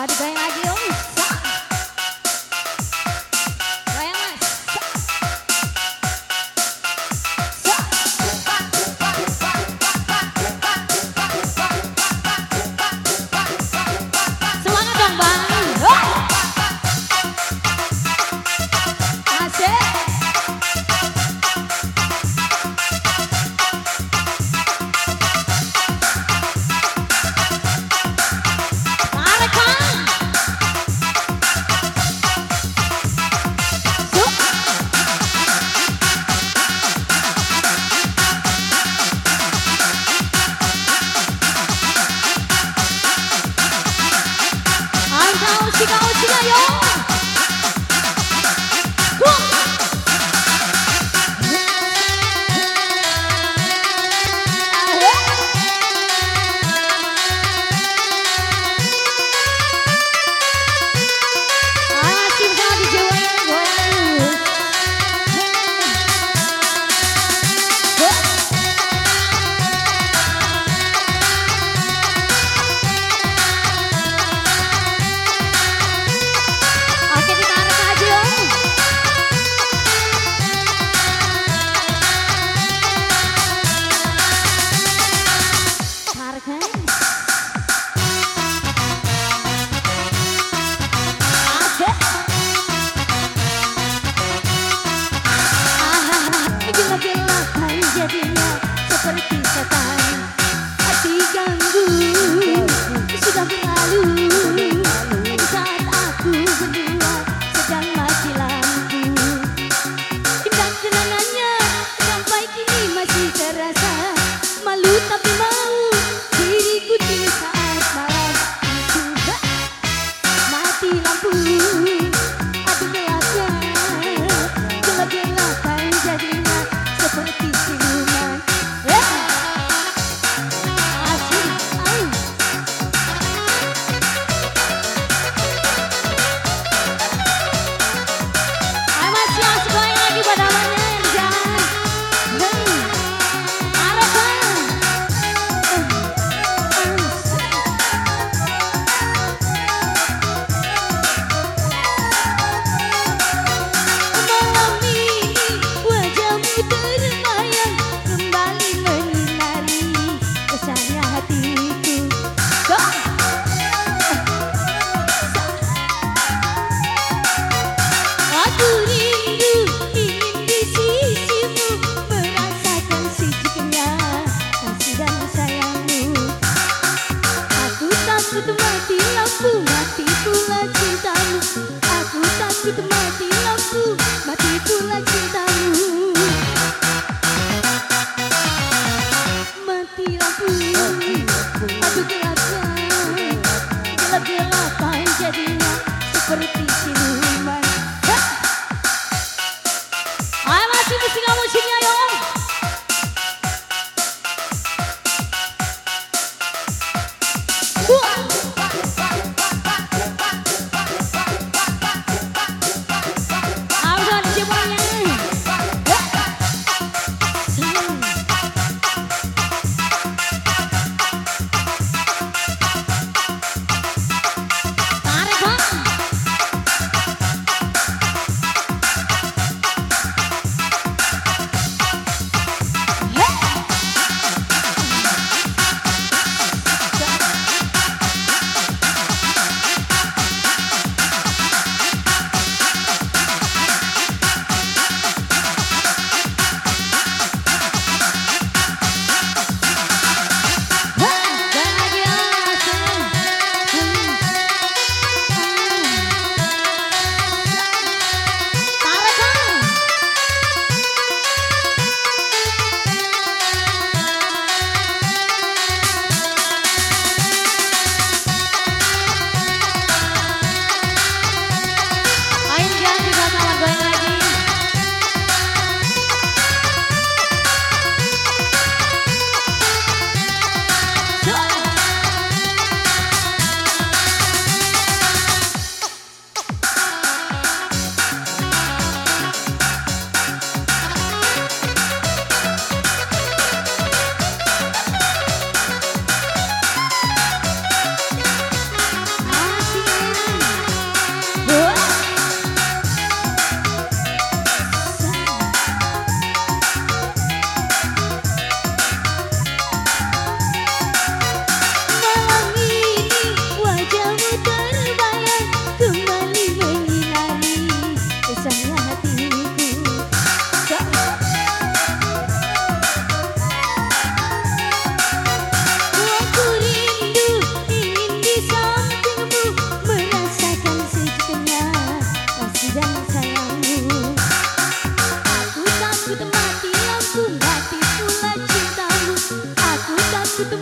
pode ganhar de um. 気が落ちよ Aku takut mati aku Mati pula cinta.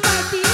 Bye.